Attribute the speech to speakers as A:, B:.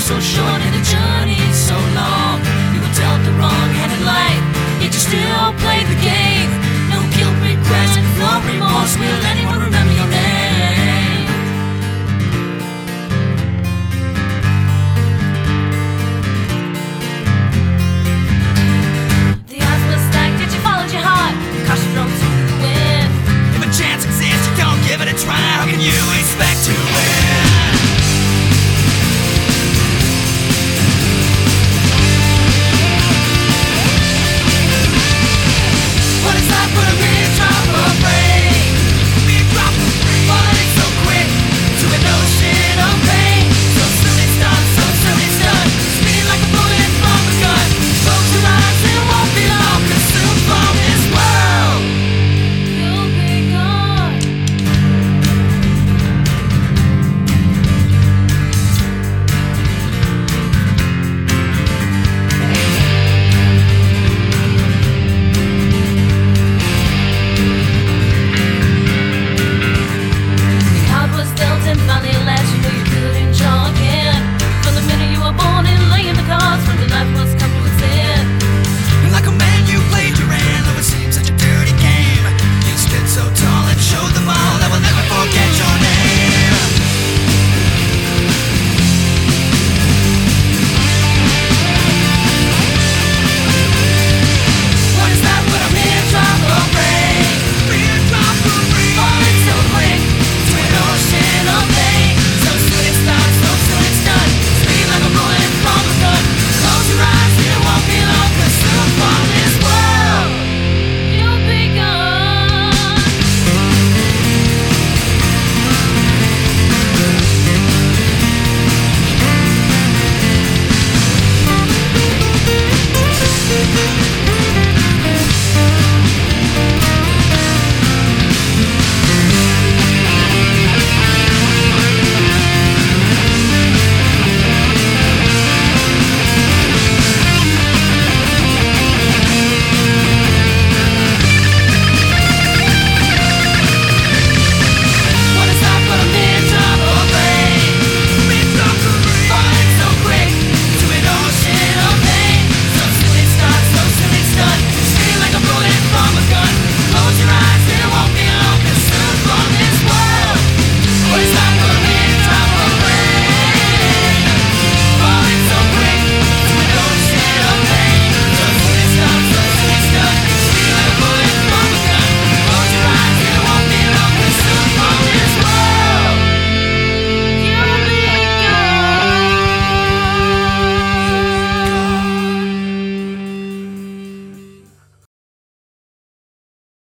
A: so short and it's